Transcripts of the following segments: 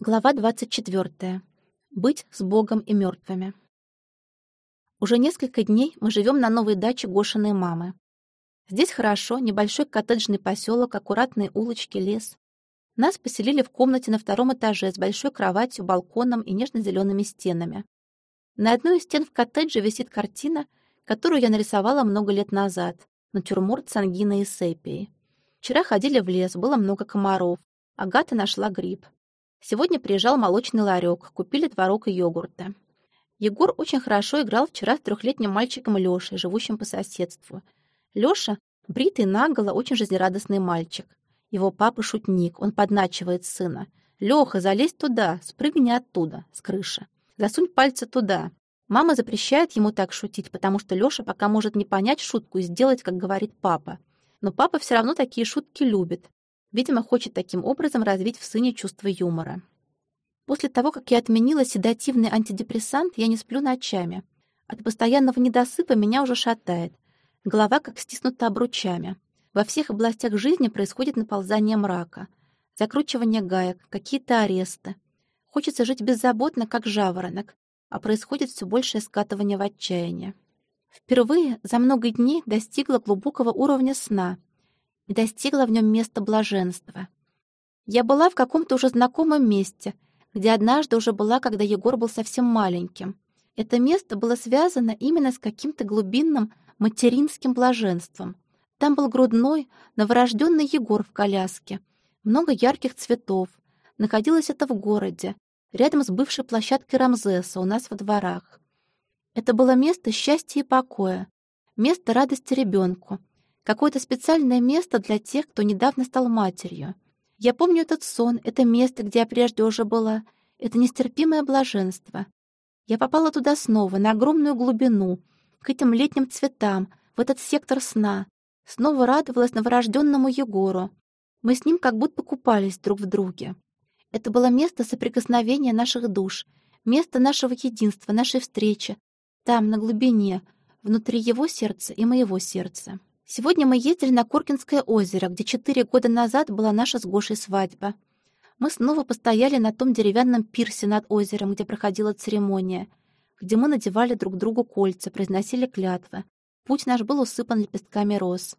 Глава 24. Быть с Богом и мертвыми. Уже несколько дней мы живем на новой даче Гошиной мамы. Здесь хорошо, небольшой коттеджный поселок, аккуратные улочки, лес. Нас поселили в комнате на втором этаже с большой кроватью, балконом и нежно-зелеными стенами. На одной из стен в коттедже висит картина, которую я нарисовала много лет назад, натюрморт с ангиной и сепией. Вчера ходили в лес, было много комаров. Агата нашла гриб. Сегодня приезжал молочный ларек, купили творог и йогурты. Егор очень хорошо играл вчера с трехлетним мальчиком Лешей, живущим по соседству. Леша — бритый наголо, очень жизнерадостный мальчик. Его папа — шутник, он подначивает сына. «Леха, залезь туда, спрыгни оттуда, с крыши. Засунь пальцы туда». Мама запрещает ему так шутить, потому что Леша пока может не понять шутку и сделать, как говорит папа. Но папа все равно такие шутки любит. Видимо, хочет таким образом развить в сыне чувство юмора. После того, как я отменила седативный антидепрессант, я не сплю ночами. От постоянного недосыпа меня уже шатает. Голова как стиснута обручами. Во всех областях жизни происходит наползание мрака. Закручивание гаек, какие-то аресты. Хочется жить беззаботно, как жаворонок, а происходит все большее скатывание в отчаяние. Впервые за много дней достигла глубокого уровня сна — и достигла в нем места блаженства. Я была в каком-то уже знакомом месте, где однажды уже была, когда Егор был совсем маленьким. Это место было связано именно с каким-то глубинным материнским блаженством. Там был грудной, новорожденный Егор в коляске, много ярких цветов. Находилось это в городе, рядом с бывшей площадкой Рамзеса у нас во дворах. Это было место счастья и покоя, место радости ребенку, Какое-то специальное место для тех, кто недавно стал матерью. Я помню этот сон, это место, где я прежде уже была. Это нестерпимое блаженство. Я попала туда снова, на огромную глубину, к этим летним цветам, в этот сектор сна. Снова радовалась новорожденному Егору. Мы с ним как будто купались друг в друге. Это было место соприкосновения наших душ, место нашего единства, нашей встречи. Там, на глубине, внутри его сердца и моего сердца. Сегодня мы ездили на Коркинское озеро, где четыре года назад была наша с Гошей свадьба. Мы снова постояли на том деревянном пирсе над озером, где проходила церемония, где мы надевали друг другу кольца, произносили клятвы. Путь наш был усыпан лепестками роз.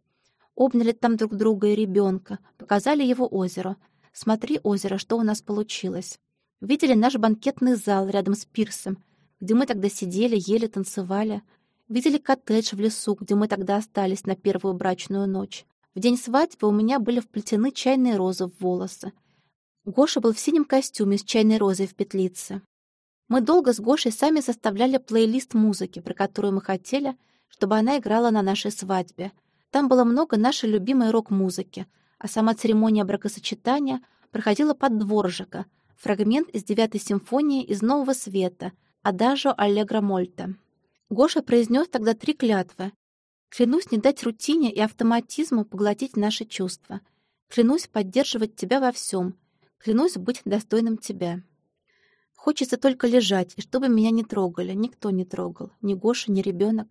Обняли там друг друга и ребенка, показали его озеро. Смотри, озеро, что у нас получилось. Видели наш банкетный зал рядом с пирсом, где мы тогда сидели, ели, танцевали — Видели коттедж в лесу, где мы тогда остались на первую брачную ночь. В день свадьбы у меня были вплетены чайные розы в волосы. Гоша был в синем костюме с чайной розой в петлице. Мы долго с Гошей сами составляли плейлист музыки, про которую мы хотели, чтобы она играла на нашей свадьбе. Там было много нашей любимой рок-музыки, а сама церемония бракосочетания проходила под дворжика, фрагмент из девятой симфонии из «Нового света», Адажо Аллегро Мольта. Гоша произнес тогда три клятвы. «Клянусь не дать рутине и автоматизму поглотить наши чувства. Клянусь поддерживать тебя во всем. Клянусь быть достойным тебя». Хочется только лежать, и чтобы меня не трогали. Никто не трогал. Ни Гоша, ни ребенок.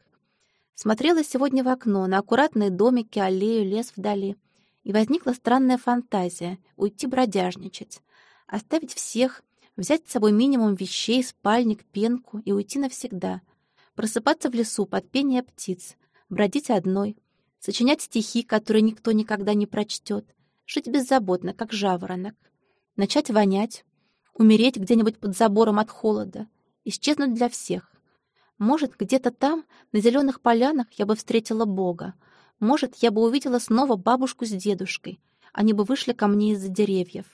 Смотрела сегодня в окно на аккуратные домики, аллею, лес вдали. И возникла странная фантазия — уйти бродяжничать. Оставить всех, взять с собой минимум вещей, спальник, пенку и уйти навсегда — просыпаться в лесу под пение птиц, бродить одной, сочинять стихи, которые никто никогда не прочтет, жить беззаботно, как жаворонок, начать вонять, умереть где-нибудь под забором от холода, исчезнуть для всех. Может, где-то там, на зеленых полянах, я бы встретила Бога. Может, я бы увидела снова бабушку с дедушкой. Они бы вышли ко мне из-за деревьев.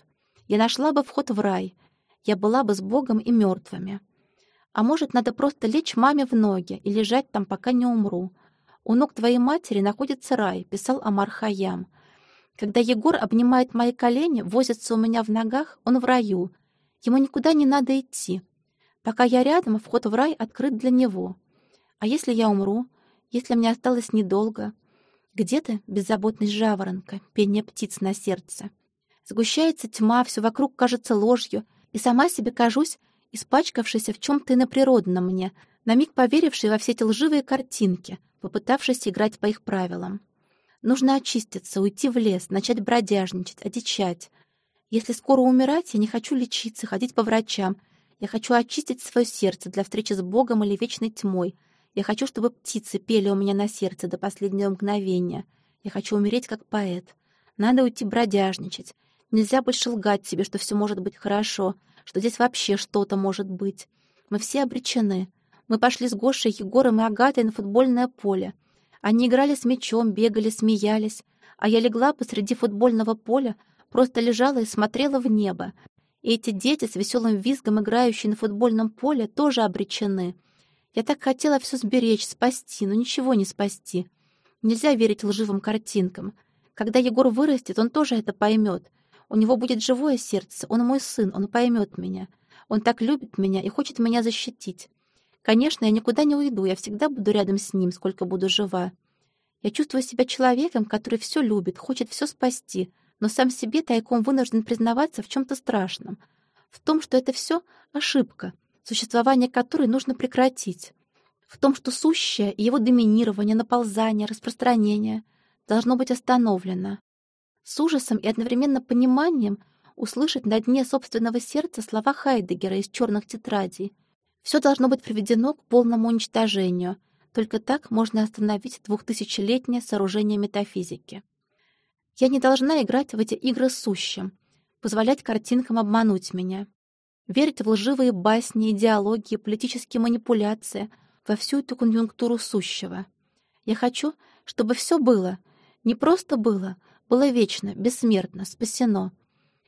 Я нашла бы вход в рай. Я была бы с Богом и мертвыми. А может, надо просто лечь маме в ноги и лежать там, пока не умру. У ног твоей матери находится рай, писал Амар Хаям. Когда Егор обнимает мои колени, возится у меня в ногах, он в раю. Ему никуда не надо идти. Пока я рядом, вход в рай открыт для него. А если я умру? Если мне осталось недолго? Где-то беззаботность жаворонка, пение птиц на сердце. Сгущается тьма, все вокруг кажется ложью, и сама себе кажусь испачкавшийся в чем-то иноприродном мне, на миг поверивший во все эти лживые картинки, попытавшись играть по их правилам. Нужно очиститься, уйти в лес, начать бродяжничать, одичать. Если скоро умирать, я не хочу лечиться, ходить по врачам. Я хочу очистить свое сердце для встречи с Богом или вечной тьмой. Я хочу, чтобы птицы пели у меня на сердце до последнего мгновения. Я хочу умереть как поэт. Надо уйти бродяжничать. Нельзя больше лгать себе, что все может быть хорошо, что здесь вообще что-то может быть. Мы все обречены. Мы пошли с Гошей, Егором и Агатой на футбольное поле. Они играли с мячом, бегали, смеялись, а я легла посреди футбольного поля, просто лежала и смотрела в небо. И эти дети с веселым визгом, играющие на футбольном поле, тоже обречены. Я так хотела все сберечь, спасти, но ничего не спасти. Нельзя верить лживым картинкам. Когда Егор вырастет, он тоже это поймет. У него будет живое сердце, он мой сын, он поймет меня. Он так любит меня и хочет меня защитить. Конечно, я никуда не уйду, я всегда буду рядом с ним, сколько буду жива. Я чувствую себя человеком, который все любит, хочет все спасти, но сам себе тайком вынужден признаваться в чем-то страшном. В том, что это все ошибка, существование которой нужно прекратить. В том, что сущее и его доминирование, наползание, распространение должно быть остановлено. С ужасом и одновременно пониманием услышать на дне собственного сердца слова Хайдегера из «Черных тетрадей», все должно быть приведено к полному уничтожению. Только так можно остановить двухтысячелетнее сооружение метафизики. Я не должна играть в эти игры сущим, позволять картинкам обмануть меня, верить в лживые басни, идеологии, политические манипуляции, во всю эту конъюнктуру сущего. Я хочу, чтобы все было, не просто было, было вечно, бессмертно, спасено.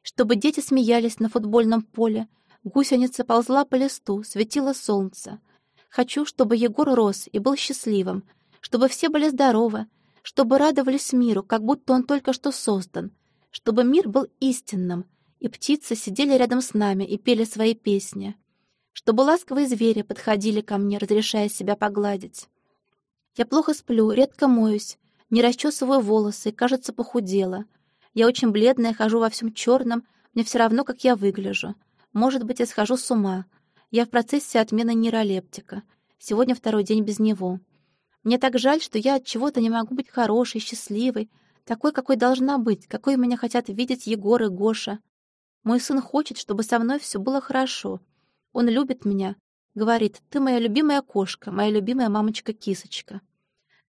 Чтобы дети смеялись на футбольном поле, Гусеница ползла по листу, светило солнце. Хочу, чтобы Егор рос и был счастливым, чтобы все были здоровы, чтобы радовались миру, как будто он только что создан, чтобы мир был истинным, и птицы сидели рядом с нами и пели свои песни, чтобы ласковые звери подходили ко мне, разрешая себя погладить. Я плохо сплю, редко моюсь, не расчесываю волосы, кажется, похудела. Я очень бледная, хожу во всем черном, мне все равно, как я выгляжу. Может быть, я схожу с ума. Я в процессе отмены нейролептика. Сегодня второй день без него. Мне так жаль, что я от чего-то не могу быть хорошей, счастливой, такой, какой должна быть, какой меня хотят видеть Егор и Гоша. Мой сын хочет, чтобы со мной все было хорошо. Он любит меня. Говорит, ты моя любимая кошка, моя любимая мамочка-кисочка.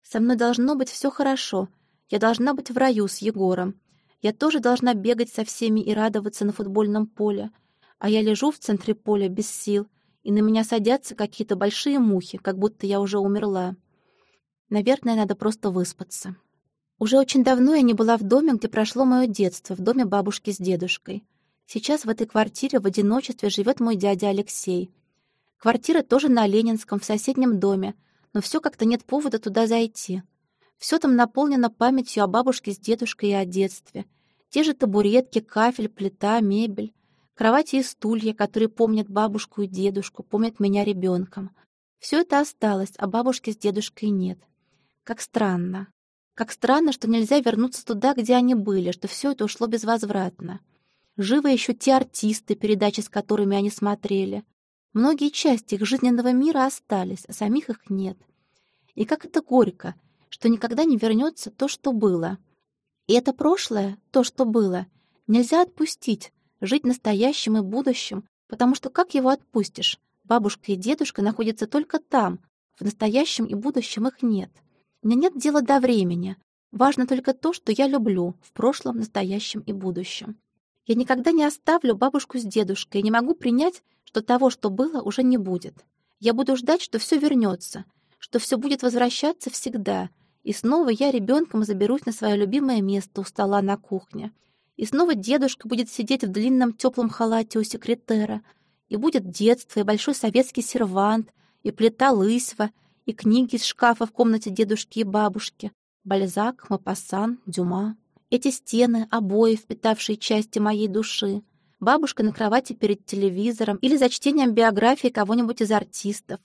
Со мной должно быть все хорошо. Я должна быть в раю с Егором. Я тоже должна бегать со всеми и радоваться на футбольном поле а я лежу в центре поля без сил, и на меня садятся какие-то большие мухи, как будто я уже умерла. Наверное, надо просто выспаться. Уже очень давно я не была в доме, где прошло мое детство, в доме бабушки с дедушкой. Сейчас в этой квартире в одиночестве живет мой дядя Алексей. Квартира тоже на Ленинском, в соседнем доме, но все как-то нет повода туда зайти. Все там наполнено памятью о бабушке с дедушкой и о детстве. Те же табуретки, кафель, плита, мебель. Кровати и стулья, которые помнят бабушку и дедушку, помнят меня ребенком. Все это осталось, а бабушки с дедушкой нет. Как странно. Как странно, что нельзя вернуться туда, где они были, что все это ушло безвозвратно. Живы еще те артисты, передачи с которыми они смотрели. Многие части их жизненного мира остались, а самих их нет. И как это горько, что никогда не вернется то, что было. И это прошлое, то, что было, нельзя отпустить, жить настоящим и будущим, потому что как его отпустишь? Бабушка и дедушка находятся только там, в настоящем и будущем их нет. Мне нет дела до времени. Важно только то, что я люблю в прошлом, настоящем и будущем. Я никогда не оставлю бабушку с дедушкой и не могу принять, что того, что было, уже не будет. Я буду ждать, что все вернется, что все будет возвращаться всегда, и снова я ребенком заберусь на свое любимое место у стола на кухне, и снова дедушка будет сидеть в длинном теплом халате у секретера, и будет детство, и большой советский сервант, и плита лысьва, и книги из шкафа в комнате дедушки и бабушки, Бальзак, Мапассан, Дюма. Эти стены, обои, впитавшие части моей души, бабушка на кровати перед телевизором или за чтением биографии кого-нибудь из артистов,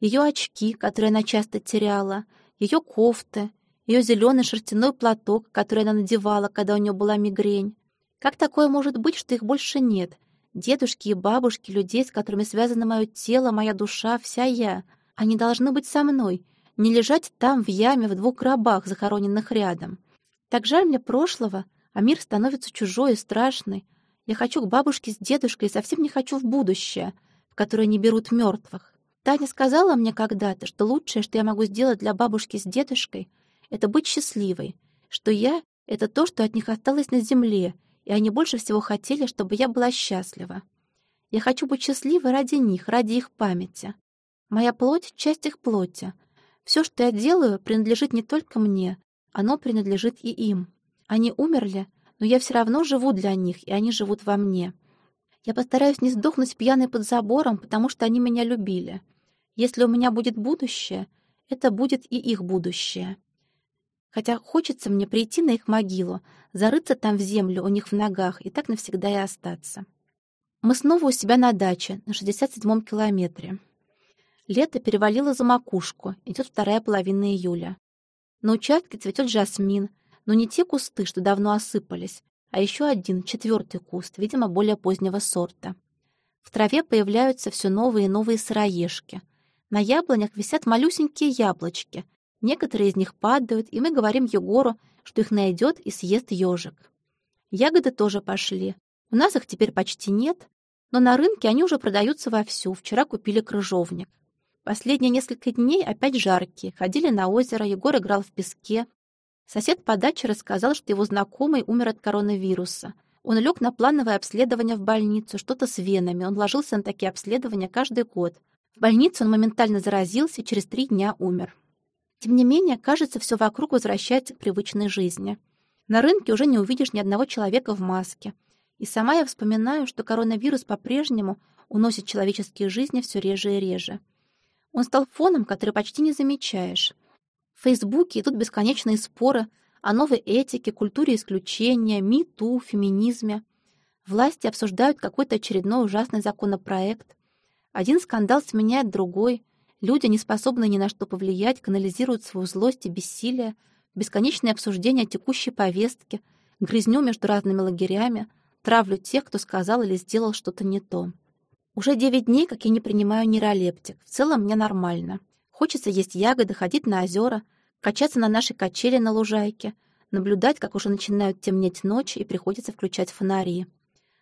ее очки, которые она часто теряла, ее кофты, ее зеленый шерстяной платок, который она надевала, когда у нее была мигрень. Как такое может быть, что их больше нет? Дедушки и бабушки, людей, с которыми связано мое тело, моя душа, вся я. Они должны быть со мной, не лежать там, в яме, в двух гробах, захороненных рядом. Так жаль мне прошлого, а мир становится чужой и страшный. Я хочу к бабушке с дедушкой и совсем не хочу в будущее, в которое не берут мертвых. Таня сказала мне когда-то, что лучшее, что я могу сделать для бабушки с дедушкой, это быть счастливой, что я — это то, что от них осталось на земле, и они больше всего хотели, чтобы я была счастлива. Я хочу быть счастливой ради них, ради их памяти. Моя плоть — часть их плоти. Все, что я делаю, принадлежит не только мне, оно принадлежит и им. Они умерли, но я все равно живу для них, и они живут во мне. Я постараюсь не сдохнуть пьяной под забором, потому что они меня любили. Если у меня будет будущее, это будет и их будущее. Хотя хочется мне прийти на их могилу, зарыться там в землю у них в ногах и так навсегда и остаться. Мы снова у себя на даче, на 67-м километре. Лето перевалило за макушку, идет вторая половина июля. На участке цветет жасмин, но не те кусты, что давно осыпались, а еще один, четвертый куст, видимо, более позднего сорта. В траве появляются все новые и новые сыроежки. На яблонях висят малюсенькие яблочки. Некоторые из них падают, и мы говорим Егору, что их найдет и съест ежик. Ягоды тоже пошли. У нас их теперь почти нет, но на рынке они уже продаются вовсю. Вчера купили крыжовник. Последние несколько дней опять жаркие. Ходили на озеро, Егор играл в песке. Сосед по даче рассказал, что его знакомый умер от коронавируса. Он лег на плановое обследование в больницу, что-то с венами. Он ложился на такие обследования каждый год. В больнице он моментально заразился и через три дня умер. Тем не менее, кажется, все вокруг возвращается к привычной жизни. На рынке уже не увидишь ни одного человека в маске. И сама я вспоминаю, что коронавирус по-прежнему уносит человеческие жизни все реже и реже. Он стал фоном, который почти не замечаешь. Фейсбуке идут бесконечные споры о новой этике, культуре исключения, МИТУ, феминизме. Власти обсуждают какой-то очередной ужасный законопроект. Один скандал сменяет другой. Люди, не способные ни на что повлиять, канализируют свою злость и бессилие, бесконечные обсуждения текущей повестки, грызню между разными лагерями, травлю тех, кто сказал или сделал что-то не то. Уже девять дней, как я не принимаю нейролептик. В целом мне нормально. Хочется есть ягоды, ходить на озера, качаться на нашей качели на лужайке, наблюдать, как уже начинают темнеть ночи и приходится включать фонари.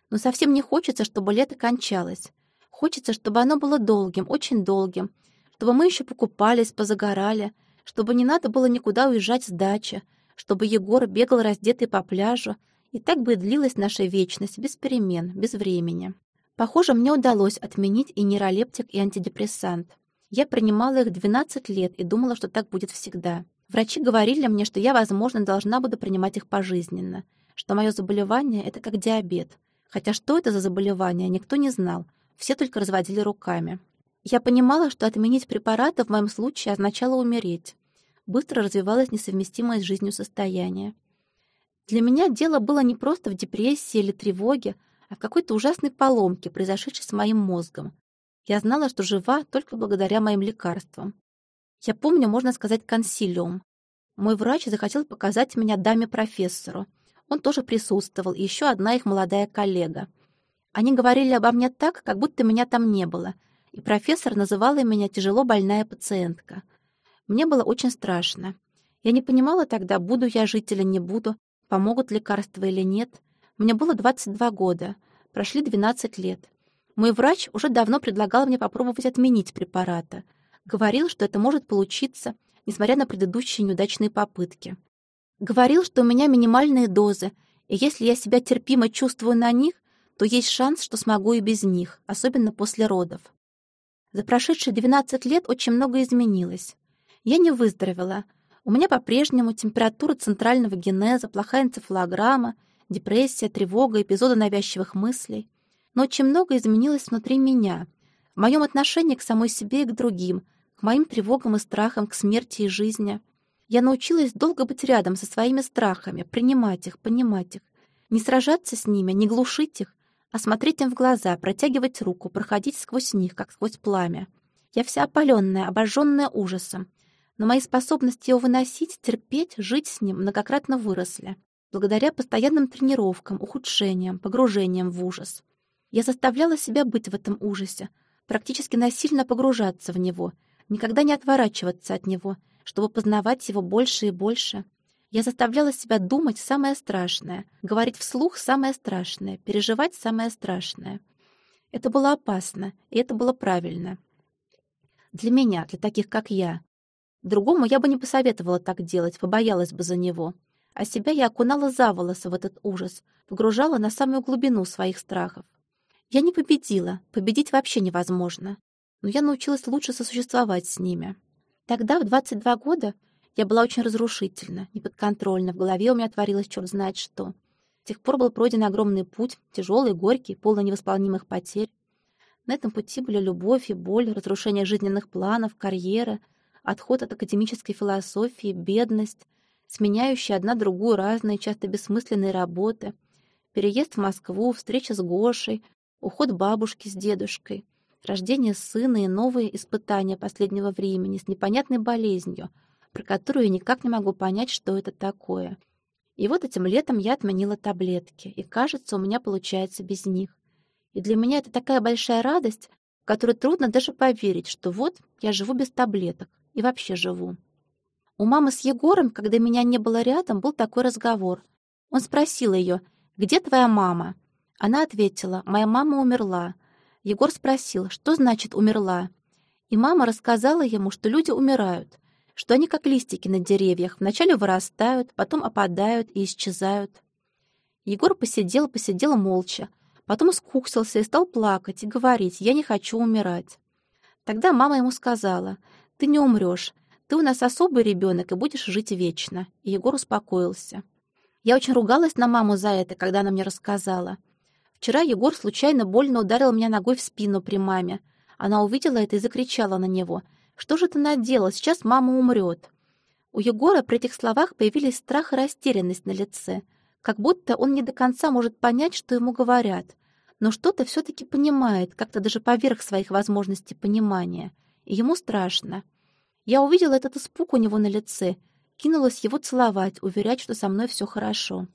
Но совсем не хочется, чтобы лето кончалось. Хочется, чтобы оно было долгим, очень долгим, чтобы мы еще покупались, позагорали, чтобы не надо было никуда уезжать с дачи, чтобы Егор бегал раздетый по пляжу, и так бы и длилась наша вечность, без перемен, без времени. Похоже, мне удалось отменить и нейролептик, и антидепрессант. Я принимала их 12 лет и думала, что так будет всегда. Врачи говорили мне, что я, возможно, должна буду принимать их пожизненно, что мое заболевание — это как диабет. Хотя что это за заболевание, никто не знал, все только разводили руками. Я понимала, что отменить препараты в моем случае означало умереть. Быстро развивалось несовместимое с жизнью состояние. Для меня дело было не просто в депрессии или тревоге, а в какой-то ужасной поломке, произошедшей с моим мозгом. Я знала, что жива только благодаря моим лекарствам. Я помню, можно сказать, консилиум. Мой врач захотел показать меня даме-профессору. Он тоже присутствовал, и еще одна их молодая коллега. Они говорили обо мне так, как будто меня там не было, и профессор называла меня тяжело больная пациентка. Мне было очень страшно. Я не понимала тогда, буду я жить или не буду, помогут лекарства или нет. Мне было 22 года, прошли 12 лет. Мой врач уже давно предлагал мне попробовать отменить препараты. Говорил, что это может получиться, несмотря на предыдущие неудачные попытки. Говорил, что у меня минимальные дозы, и если я себя терпимо чувствую на них, то есть шанс, что смогу и без них, особенно после родов. За прошедшие 12 лет очень много изменилось. Я не выздоровела. У меня по-прежнему температура центрального генеза, плохая энцефалограмма, депрессия, тревога, эпизоды навязчивых мыслей. Но очень много изменилось внутри меня, в моем отношении к самой себе и к другим, к моим тревогам и страхам, к смерти и жизни. Я научилась долго быть рядом со своими страхами, принимать их, понимать их, не сражаться с ними, не глушить их, а смотреть им в глаза, протягивать руку, проходить сквозь них, как сквозь пламя. Я вся опаленная, обожженная ужасом, но мои способности его выносить, терпеть, жить с ним многократно выросли благодаря постоянным тренировкам, ухудшениям, погружениям в ужас. Я заставляла себя быть в этом ужасе, практически насильно погружаться в него, никогда не отворачиваться от него, чтобы познавать его больше и больше. Я заставляла себя думать самое страшное, говорить вслух самое страшное, переживать самое страшное. Это было опасно, и это было правильно. Для меня, для таких, как я. Другому я бы не посоветовала так делать, побоялась бы за него. А себя я окунала за волосы в этот ужас, погружала на самую глубину своих страхов. Я не победила, победить вообще невозможно. Но я научилась лучше сосуществовать с ними. Тогда, в 22 года, я была очень разрушительна, неподконтрольна, в голове у меня творилось черт знает что. С тех пор был пройден огромный путь, тяжелый, горький, полный невосполнимых потерь. На этом пути были любовь и боль, разрушение жизненных планов, карьера, отход от академической философии, бедность, сменяющие одна другую разные, часто бессмысленные работы, переезд в Москву, встреча с Гошей, уход бабушки с дедушкой, рождение сына и новые испытания последнего времени с непонятной болезнью — про которую я никак не могу понять, что это такое. И вот этим летом я отменила таблетки, и, кажется, у меня получается без них. И для меня это такая большая радость, в которую трудно даже поверить, что вот я живу без таблеток и вообще живу. У мамы с Егором, когда меня не было рядом, был такой разговор. Он спросил ее, «Где твоя мама?» Она ответила, «Моя мама умерла». Егор спросил, что значит «умерла?» И мама рассказала ему, что люди умирают, что они как листики на деревьях, вначале вырастают, потом опадают и исчезают. Егор посидел, посидел молча, потом скуксился и стал плакать и говорить «я не хочу умирать». Тогда мама ему сказала «ты не умрешь, ты у нас особый ребенок и будешь жить вечно». И Егор успокоился. Я очень ругалась на маму за это, когда она мне рассказала. Вчера Егор случайно больно ударил меня ногой в спину при маме. Она увидела это и закричала на него — что же ты наделал? Сейчас мама умрет». У Егора при этих словах появились страх и растерянность на лице, как будто он не до конца может понять, что ему говорят, но что-то все-таки понимает, как-то даже поверх своих возможностей понимания, и ему страшно. Я увидела этот испуг у него на лице, кинулась его целовать, уверять, что со мной все хорошо.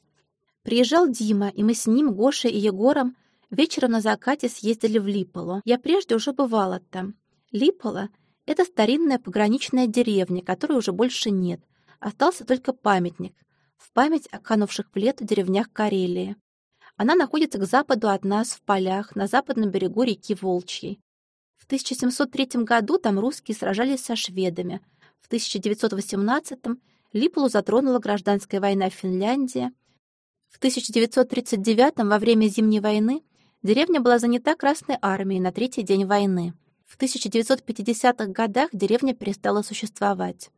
Приезжал Дима, и мы с ним, Гошей и Егором, вечером на закате съездили в Липоло. Я прежде уже бывала там. Липоло это старинная пограничная деревня, которой уже больше нет. Остался только памятник. В память о канувших в лету деревнях Карелии. Она находится к западу от нас, в полях, на западном берегу реки Волчьей. В 1703 году там русские сражались со шведами. В 1918 Липолу затронула гражданская война в Финляндии. В 1939 во время Зимней войны деревня была занята Красной армией на третий день войны. В 1950-х годах деревня перестала существовать.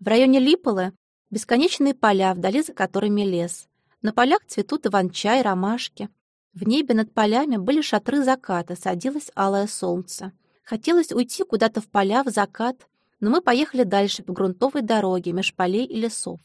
В районе Липолы бесконечные поля, вдали за которыми лес. На полях цветут иван-чай, ромашки. В небе над полями были шатры заката, садилось алое солнце. Хотелось уйти куда-то в поля, в закат, но мы поехали дальше по грунтовой дороге, меж полей и лесов,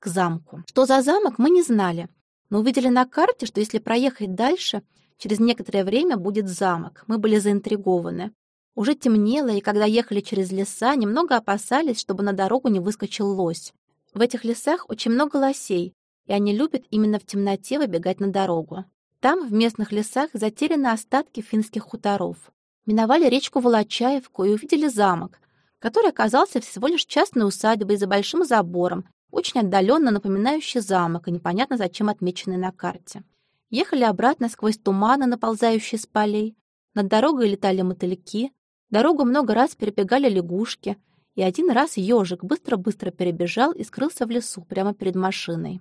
к замку. Что за замок, мы не знали, но увидели на карте, что если проехать дальше, через некоторое время будет замок. Мы были заинтригованы. Уже темнело, и когда ехали через леса, немного опасались, чтобы на дорогу не выскочил лось. В этих лесах очень много лосей, и они любят именно в темноте выбегать на дорогу. Там, в местных лесах, затеряны остатки финских хуторов. Миновали речку Волочаевку и увидели замок, который оказался всего лишь частной усадьбой за большим забором, очень отдаленно напоминающий замок и непонятно зачем отмеченный на карте. Ехали обратно сквозь туманы, наползающие с полей. Над дорогой летали мотыльки, Дорогу много раз перебегали лягушки, и один раз ежик быстро-быстро перебежал и скрылся в лесу прямо перед машиной.